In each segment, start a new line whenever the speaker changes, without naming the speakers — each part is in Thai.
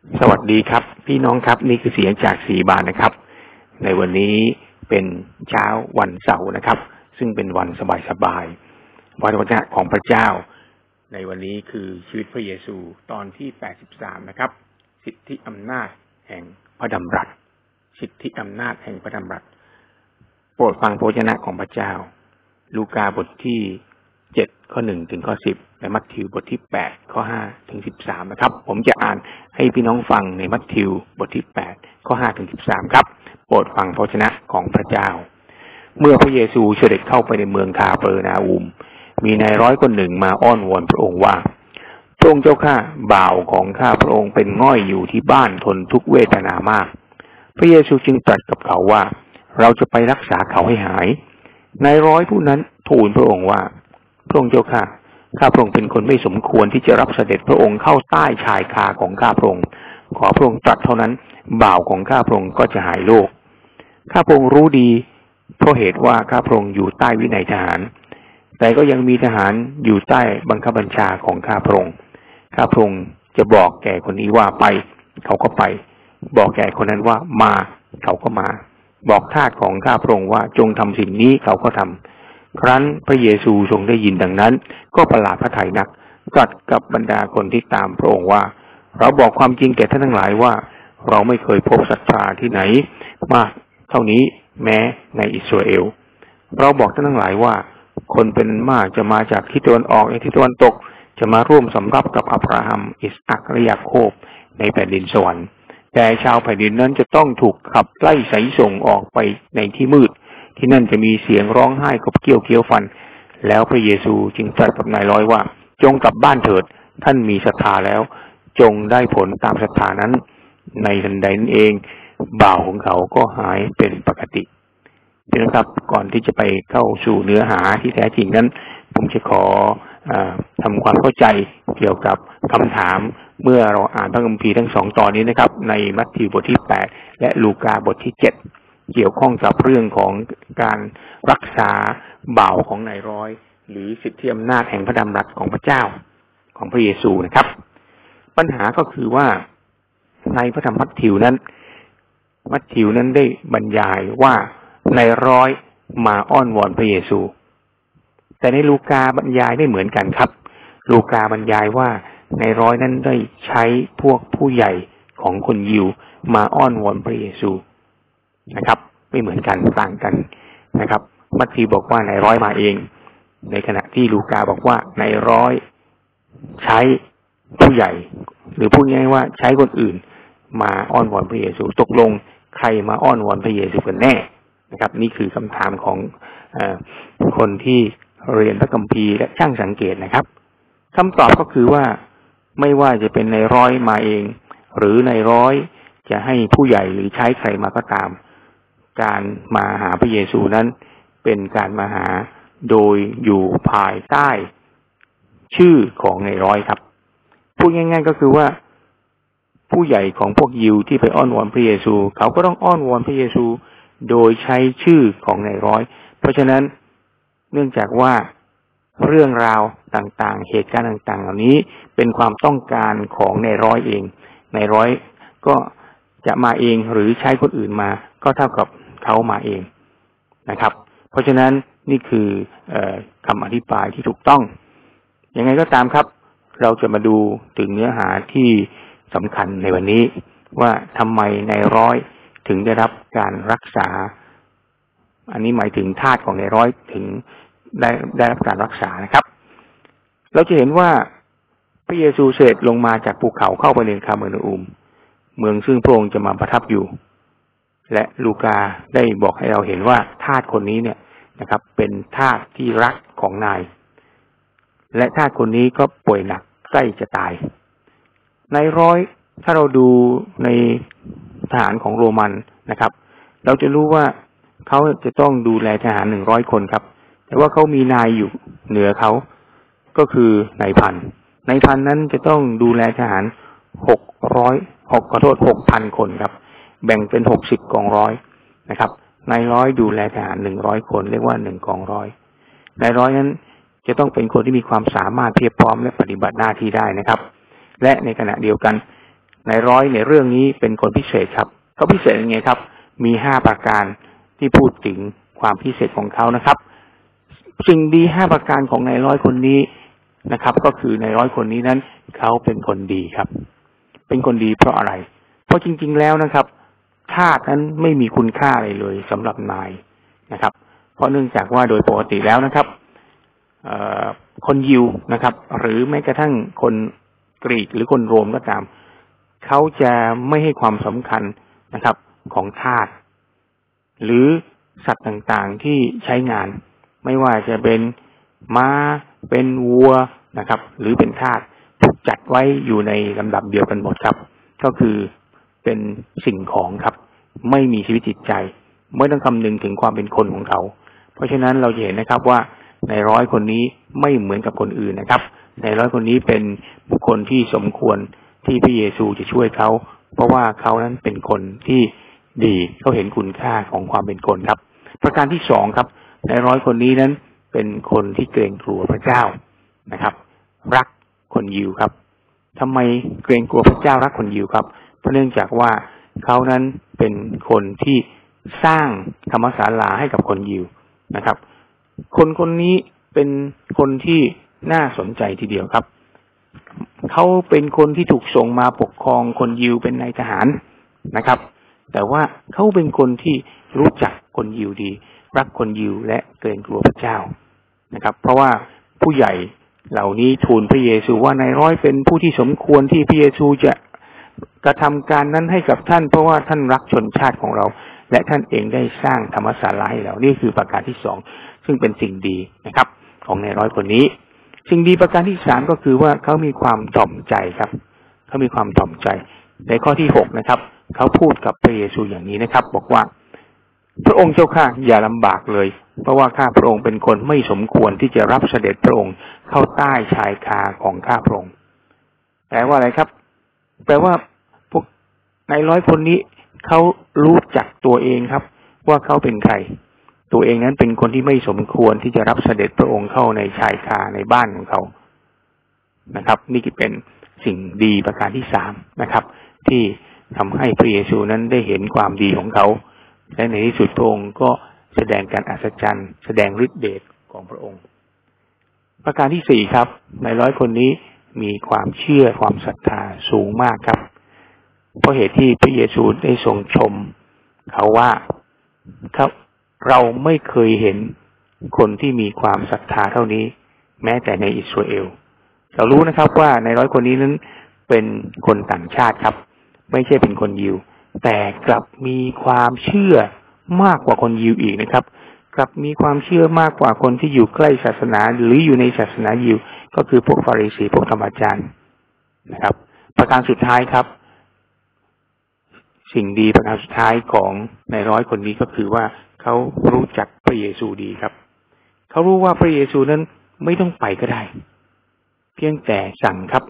สวัสดีครับ พี่น้องครับนี่คือเสียงจากสีบานนะครับ ในวันนี้เป็นเช้าวันเสาร์นะครับ ซึ่งเป็นวันสบายๆวันวันะของพระเจ้า ในวันนี้คือชีวิตพระเยซูตอนที่แปดสิบสามนะครับ สิทธิอำนาจแห่งพระดำรัส สิทธิอำนาจแห่งพระดำรัส โปรดฟังพระวจนะของพระเจ้า ลูกาบทที่เจ็ดข้อหนึ่งถึงข้อสิบ ในมัทธิวบทที่แปดข้อห้าถึงสิบสามนะครับ ผมจะอ่านให้พี่น้องฟังในมัทธิวบทที่แปดข้อห้าถึงสิบสามครับ โปรดฟังพระชนะของพระเจ้า เมื่อพระเยซูเสด็จเข้าไปในเมืองคาเปอร์นาอุม มีนายร้อยคนหนึ่งมาอ้อนวอนพระองค์ว่าพระองค์เจ้าข้าบ่าวของข้าพระองค์เป็นง่อยอยู่ที่บ้านทนทุกเวทนามาก พระเยซูจึงตรัสกับเขาว่า เราจะไปรักษาเขาให้หายนายร้อยผู้นั้นทูลพระองค์ว่า พระองค์เจ้าข้า ข้าพระองค์เป็นคนไม่สมควรที่จะรับเสด็จพระองค์เข้าใต้ชายคาของข้าพระองค์ขอพระองค์ตรัสเท่านั้นบ่าวของข้าพระองค์ก็จะหายโรคข้าพระองค์รู้ดี เพราะเหตุว่าข้าพระองค์อยู่ใต้วินัยทหาร แต่ก็ยังมีทหารอยู่ใต้บังคับบัญชาของข้าพระองค์ข้าพระองค์จะบอกแก่คนนี้ว่าไป เขาก็ไป บอกแก่คนนั้นว่ามา เขาก็มา บอกทาสของข้าพระองค์ว่าจงทำสิ่งนี้เขาก็ทำ ครั้นพระเยซูทรงได้ยินดังนั้น ก็ประหลาดพระทัยนักตรัสกับบรรดาคนที่ตามพระองค์ว่า เราบอกความจริงแก่ท่านทั้งหลายว่า เราไม่เคยพบศรัทธาที่ไหน มากเท่านี้แม้ในอิสราเอล เราบอกท่านทั้งหลายว่า คนเป็นมากจะมาจากทิศตะวันออกในทิศตะวันตก จะมาร่วมสำรับกับอับราฮัม อิสอักและยาโคบในแผ่นดินสวรรค์แต่ชาวแผ่นดินนั้นจะต้องถูกขับไล่ใส่ส่งออกไปในที่มืด ที่นั่นจะมีเสียงร้องไห้กบเกี้ยวเกี้ยวฟัน แล้วพระเยซูจึงตรัสกับนายร้อยว่า จงกลับบ้านเถิด ท่านมีศรัทธาแล้ว จงได้ผลตามศรัทธานั้น ในทันใดนั้นเองบ่าวของเขาก็หายเป็นปกตินะครับก่อนที่จะไปเข้าสู่เนื้อหาที่แท้จริงนั้น ผมจะขออทำความเข้าใจเกี่ยวกับคำถามเมื่อเราอ่านพระคัมภีร์ทั้งสองตอนนี้นะครับ ในมัทธิวบทที่แปดและลูกาบทที่เจ็ดเกี่ยวข้องกับเรื่องของ การรักษาบ่าวของนายร้อย หรือสิทธิอำนาจแห่งพระดำรัสของพระเจ้าของพระเยซูนะครับ ปัญหาก็คือว่าในพระธรรมมัทธิวนั้น มัทธิวนั้นได้บรรยายว่านายร้อยมาอ้อนวอนพระเยซู แต่ในลูกาบรรยายไม่เหมือนกันครับ ลูกาบรรยายว่าในร้อยนั้นได้ใช้พวกผู้ใหญ่ของคนยิวมาอ้อนวอนพระเยซูนะครับ ไม่เหมือนกันต่างกัน นะครับมัทธิวบอกว่านายร้อยมาเอง ในขณะที่ลูกาบอกว่านายร้อยใช้ผู้ใหญ่ หรือพูดง่ายว่าใช้คนอื่น มาอ้อนวอนพระเยซูตกลงใครมาอ้อนวอนพระเยซูกันแน่นะครับ นี่คือคำถามของอคนที่เรียนพระคัมภีร์และช่างสังเกตนะครับคำตอบก็คือว่าไม่ว่าจะเป็นในร้อยมาเอง หรือในร้อยจะให้ผู้ใหญ่หรือใช้ใครมาก็ตาม การมาหาพระเยซูนั้น เป็นการมาหาโดยอยู่ภายใต้ชื่อของในร้อยครับ พูดง่าย ๆก็คือว่า ผู้ใหญ่ของพวกยิวที่ไปอ้อนวอนพระเยซู เขาก็ต้องอ้อนวอนพระเยซู โดยใช้ชื่อของในร้อย เพราะฉะนั้นเนื่องจากว่าเรื่องราวต่างๆ เหตุการณ์ต่างๆ เหล่านี้เป็นความต้องการของในร้อยเอง ในร้อยก็จะมาเองหรือใช้คนอื่นมา ก็เท่ากับ เขามาเองนะครับ เพราะฉะนั้นนี่คืออคำอธิบายที่ถูกต้อง ยังไงก็ตามครับ เราจะมาดูถึงเนื้อหาที่สำคัญในวันนี้ ว่าทำไมในร้อยถึงได้รับการรักษา อันนี้หมายถึงธาตุของในร้อยถึงได้ได้รับการรักษานะครับ เราจะเห็นว่าพระเยซูเสด็จลงมาจากภูเขาเข้าไปในคาเมรอุม เมืองซึ่งพระองค์จะมาประทับอยู่ และลูกาได้บอกให้เราเห็นว่าทาสคนนี้เนี่ยนะครับ เป็นทาสที่รักของนาย และทาสคนนี้ก็ป่วยหนักใกล้จะตาย ในร้อยถ้าเราดูในทหารของโรมันนะครับ เราจะรู้ว่าเขาจะต้องดูแลทหารหนึ่งร้อยคนครับ แต่ว่าเขามีนายอยู่เหนือเขาก็คือนายพันนายพันนั้นจะต้องดูแลทหารหกร้อยหกขอโทษหกพันคนครับ แบ่งเป็นหกสิบกองร้อยนะครับนายร้อยดูแลทหารหนึ่งร้อยคนเรียกว่าหนึ่งกองร้อยนายร้อยนั้นจะต้องเป็นคนที่มีความสามารถเพียบพร้อมและปฏิบัติหน้าที่ได้นะครับ และในขณะเดียวกันนายร้อยในเรื่องนี้เป็นคนพิเศษครับเขาพิเศษยังไงครับ มีห้าประการที่พูดถึงความพิเศษของเขานะครับ สิ่งดีห้าประการของนายร้อยคนนี้นะครับ ก็คือนายร้อยคนนี้นั้นเขาเป็นคนดีครับ เป็นคนดีเพราะอะไร เพราะจริง ๆ แล้วนะครับ ทาสนั้นไม่มีคุณค่าอะไรเลยสำหรับนายนะครับ เพราะเนื่องจากว่าโดยปกติแล้วนะครับคนยิวนะครับ หรือแม้กระทั่งคนกรีกหรือคนโรมก็ตาม เขาจะไม่ให้ความสำคัญนะครับของทาสหรือสัตว์ต่างๆที่ใช้งาน ไม่ว่าจะเป็นม้าเป็นวัวนะครับ หรือเป็นทาสถูกจัดไว้อยู่ในลำดับเดียวกันหมดครับ ก็คือ เป็นสิ่งของครับ ไม่มีชีวิตจิตใจ ไม่ต้องคำนึงถึงความเป็นคนของเขา เพราะฉะนั้นเราเห็นนะครับว่าในร้อยคนนี้ไม่เหมือนกับคนอื่นนะครับ ในร้อยคนนี้เป็นบุคคลที่สมควรที่พระเยซูจะช่วยเขา เพราะว่าเขานั้นเป็นคนที่ดีเขาเห็นคุณค่าของความเป็นคนครับ ประการที่สองครับ ในร้อยคนนี้นั้นเป็นคนที่เกรงกลัวพระเจ้านะครับ รักคนยิวครับทำไมเกรงกลัวพระเจ้ารักคนยิวครับ เพราะเนื่องจากว่าเขานั้นเป็นคนที่สร้างธรรมศาลาให้กับคนยิวนะครับ คนคนนี้เป็นคนที่น่าสนใจทีเดียวครับ เขาเป็นคนที่ถูกส่งมาปกครองคนยิวเป็นนายทหารนะครับ แต่ว่าเขาเป็นคนที่รู้จักคนยิวดี รักคนยิวและเกรงกลัวพระเจ้านะครับ เพราะว่าผู้ใหญ่เหล่านี้ทูลพระเยซูว่านายร้อยเป็นผู้ที่สมควรที่พระเยซูจะ กระทำการนั้นให้กับท่านเพราะว่าท่านรักชนชาติของเรา และท่านเองได้สร้างธรรมศาลาให้เรา นี่คือประการที่สองซึ่งเป็นสิ่งดีนะครับ ของในร้อยคนนี้ สิ่งดีประการที่สามก็คือว่าเขามีความถ่อมใจครับเขามีความถ่อมใจ ในข้อที่หกนะครับเขาพูดกับพระเยซูอย่างนี้นะครับ บอกว่า พระองค์เจ้าข้าอย่าลำบากเลย เพราะว่าข้าพระองค์เป็นคนไม่สมควรที่จะรับเสด็จพระองค์เข้าใต้ชายคาของข้าพระองค์แปลว่าอะไรครับ แปลว่าพวกในร้อยคนนี้เขารู้จักตัวเองครับ ว่าเขาเป็นใคร ตัวเองนั้นเป็นคนที่ไม่สมควรที่จะรับเสด็จพระองค์เข้าในชายคาในบ้านของเขานะครับ นี่ก็เป็นสิ่งดีประการที่สามนะครับ ที่ทำให้พระเยซูนั้นได้เห็นความดีของเขา และในที่สุดพระองค์ก็แสดงการอัศจรรย์ แสดงฤทธิเดชของพระองค์ ประการที่สี่ครับ ในร้อยคนนี้ มีความเชื่อความศรัทธาสูงมากครับ เพราะเหตุที่พระเยซูได้ทรงชม เขาว่าครับเราไม่เคยเห็นคนที่มีความศรัทธาเท่านี้ แม้แต่ในอิสราเอล เรารู้นะครับว่าในร้อยคนนี้นั้นเป็นคนต่างชาติครับ ไม่ใช่เป็นคนยิว แต่กลับมีความเชื่อมากกว่าคนยิวอีกนะครับ กับมีความเชื่อมากกว่าคนที่อยู่ใกล้ศาสนาหรืออยู่ในศาสนายิวก็คือพวกฟาริสีพวกธรรมจารย์นะครับ ประการสุดท้ายครับ สิ่งดีประการสุดท้ายของในร้อยคนนี้ก็คือว่าเขารู้จักพระเยซูดีครับเขารู้ว่าพระเยซูนั้นไม่ต้องไปก็ได้ เพียงแต่สั่งครับ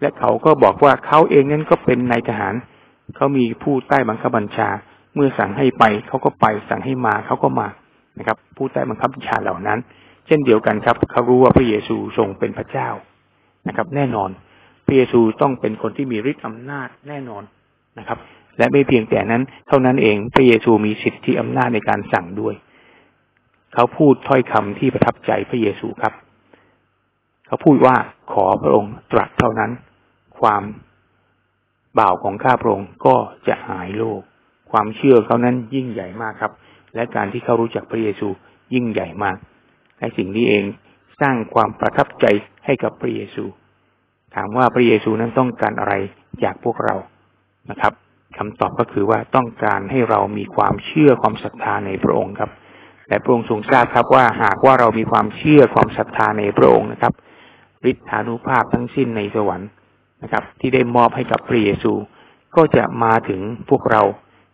และเขาก็บอกว่าเขาเองนั้นก็เป็นนายทหารเขามีผู้ใต้บังคับบัญชา เมื่อสั่งให้ไปเขาก็ไปสั่งให้มาเขาก็มา นะครับ ผู้ใต้บังคับบัญชาเหล่านั้น เช่นเดียวกันครับ เขารู้ว่าพระเยซูทรงเป็นพระเจ้านะครับ แน่นอน พระเยซูต้องเป็นคนที่มีฤทธิ์อำนาจแน่นอนนะครับ และไม่เพียงแต่นั้น เท่านั้นเองพระเยซูมีสิทธิอำนาจในการสั่งด้วย เขาพูดถ้อยคำที่ประทับใจพระเยซูครับ เขาพูดว่าขอพระองค์ตรัสเท่านั้น ความบ่าวของข้าพระองค์ก็จะหายโลกความเชื่อเขานั้นยิ่งใหญ่มากครับ และการที่เขารู้จักพระเยซูยิ่งใหญ่มาก และสิ่งนี้เองสร้างความประทับใจให้กับพระเยซู ถามว่าพระเยซูนั้นต้องการอะไรจากพวกเรานะครับคำตอบก็คือว่าต้องการให้เรามีความเชื่อความศรัทธาในพระองค์ครับ และพระองค์ทรงทราบครับว่าหากว่าเรามีความเชื่อความศรัทธาในพระองค์นะครับฤทธานุภาพทั้งสิ้นในสวรรค์นะครับ ที่ได้มอบให้กับพระเยซู ก็จะมาถึงพวกเรา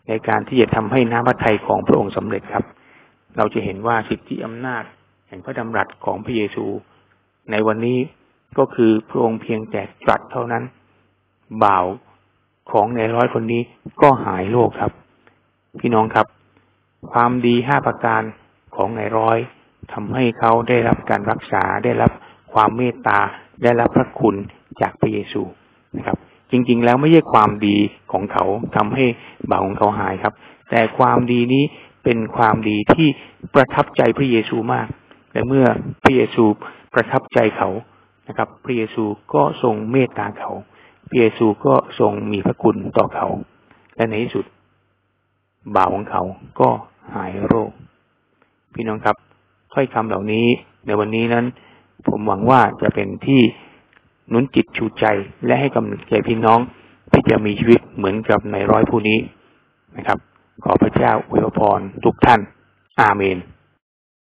ในการที่จะทำให้น้ำพระทัยของพระองค์สำเร็จครับ เราจะเห็นว่าสิทธิอำนาจ แห่งพระดำรัสของพระเยซู ในวันนี้ก็คือพระองค์เพียงแต่ตรัสเท่านั้น บ่าวของในร้อยคนนี้ก็หายโรคครับ พี่น้องครับ ความดีห้าประการของในร้อยทำให้เขาได้รับการรักษาได้รับความเมตตาได้รับพระคุณจากพระเยซูนะครับ จริง ๆ แล้วไม่ใช่ความดีของเขาทำให้บาวของเขาหายครับ แต่ความดีนี้เป็นความดีที่ประทับใจพระเยซูมาก และเมื่อพระเยซูประทับใจเขานะครับ พระเยซูก็ทรงเมตตาเขา พระเยซูก็ทรงมีพระคุณต่อเขา และในที่สุดบาวของเขาก็หายโรค พี่น้องครับถ้อยคำเหล่านี้ในวันนี้นั้น ผมหวังว่าจะเป็นที่ นุนจิตชูใจและให้กำลังใจพี่น้องที่จะมีชีวิตเหมือนกับในร้อยผู้นี้นะครับ ขอพระเจ้าอวยพรทุกท่าน อาเมน